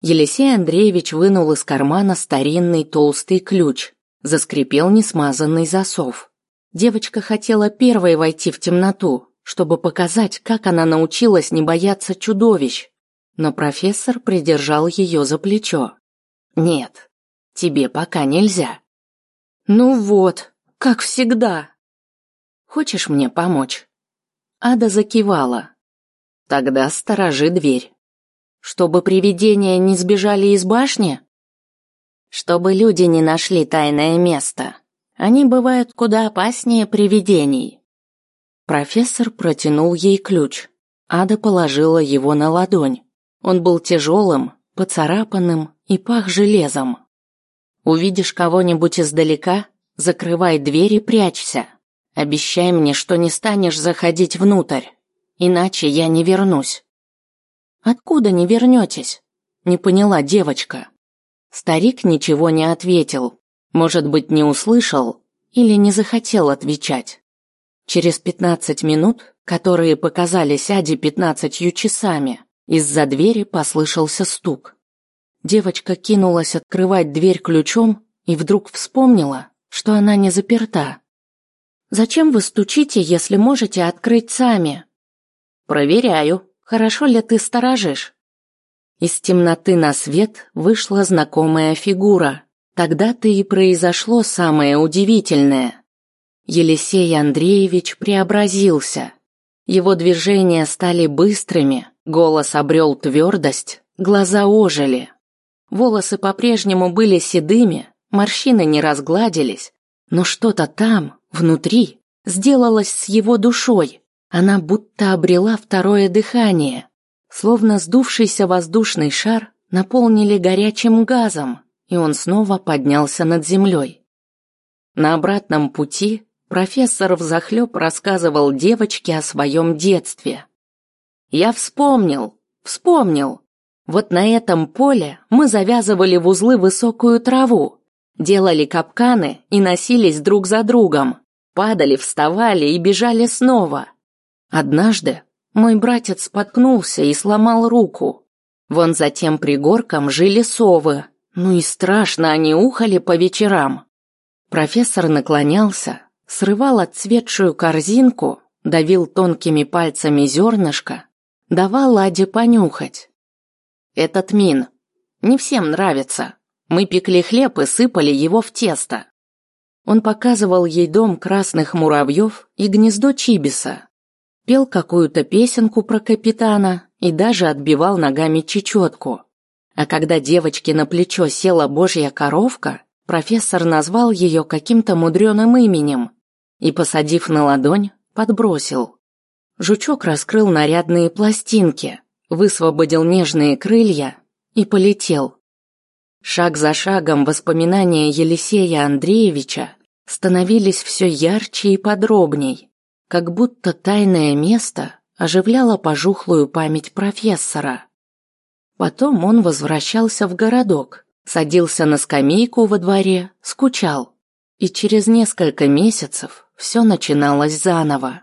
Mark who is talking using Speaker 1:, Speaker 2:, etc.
Speaker 1: Елисей Андреевич вынул из кармана старинный толстый ключ. Заскрипел несмазанный засов. Девочка хотела первой войти в темноту, чтобы показать, как она научилась не бояться чудовищ. Но профессор придержал ее за плечо. «Нет, тебе пока нельзя». «Ну вот, как всегда». «Хочешь мне помочь?» Ада закивала. «Тогда сторожи дверь». «Чтобы привидения не сбежали из башни?» «Чтобы люди не нашли тайное место. Они бывают куда опаснее привидений». Профессор протянул ей ключ. Ада положила его на ладонь. Он был тяжелым, поцарапанным и пах железом. Увидишь кого-нибудь издалека, закрывай дверь и прячься. Обещай мне, что не станешь заходить внутрь, иначе я не вернусь. Откуда не вернетесь? Не поняла девочка. Старик ничего не ответил. Может быть, не услышал или не захотел отвечать. Через пятнадцать минут, которые показались Аде пятнадцатью часами, из-за двери послышался стук. Девочка кинулась открывать дверь ключом и вдруг вспомнила, что она не заперта. «Зачем вы стучите, если можете открыть сами?» «Проверяю, хорошо ли ты сторожишь». Из темноты на свет вышла знакомая фигура. Тогда-то и произошло самое удивительное. Елисей Андреевич преобразился. Его движения стали быстрыми, голос обрел твердость, глаза ожили. Волосы по-прежнему были седыми, морщины не разгладились, но что-то там, внутри, сделалось с его душой. Она будто обрела второе дыхание. Словно сдувшийся воздушный шар наполнили горячим газом, и он снова поднялся над землей. На обратном пути профессор взахлеб рассказывал девочке о своем детстве. «Я вспомнил, вспомнил. Вот на этом поле мы завязывали в узлы высокую траву, делали капканы и носились друг за другом, падали, вставали и бежали снова. Однажды мой братец споткнулся и сломал руку. Вон за тем пригорком жили совы, ну и страшно они ухали по вечерам. Профессор наклонялся, срывал отцветшую корзинку, давил тонкими пальцами зернышко, давал Ладе понюхать. Этот мин. Не всем нравится. Мы пекли хлеб и сыпали его в тесто. Он показывал ей дом красных муравьев и гнездо чибиса. Пел какую-то песенку про капитана и даже отбивал ногами чечетку. А когда девочке на плечо села божья коровка, профессор назвал ее каким-то мудреным именем и, посадив на ладонь, подбросил. Жучок раскрыл нарядные пластинки – высвободил нежные крылья и полетел. Шаг за шагом воспоминания Елисея Андреевича становились все ярче и подробней, как будто тайное место оживляло пожухлую память профессора. Потом он возвращался в городок, садился на скамейку во дворе, скучал. И через несколько месяцев все начиналось заново.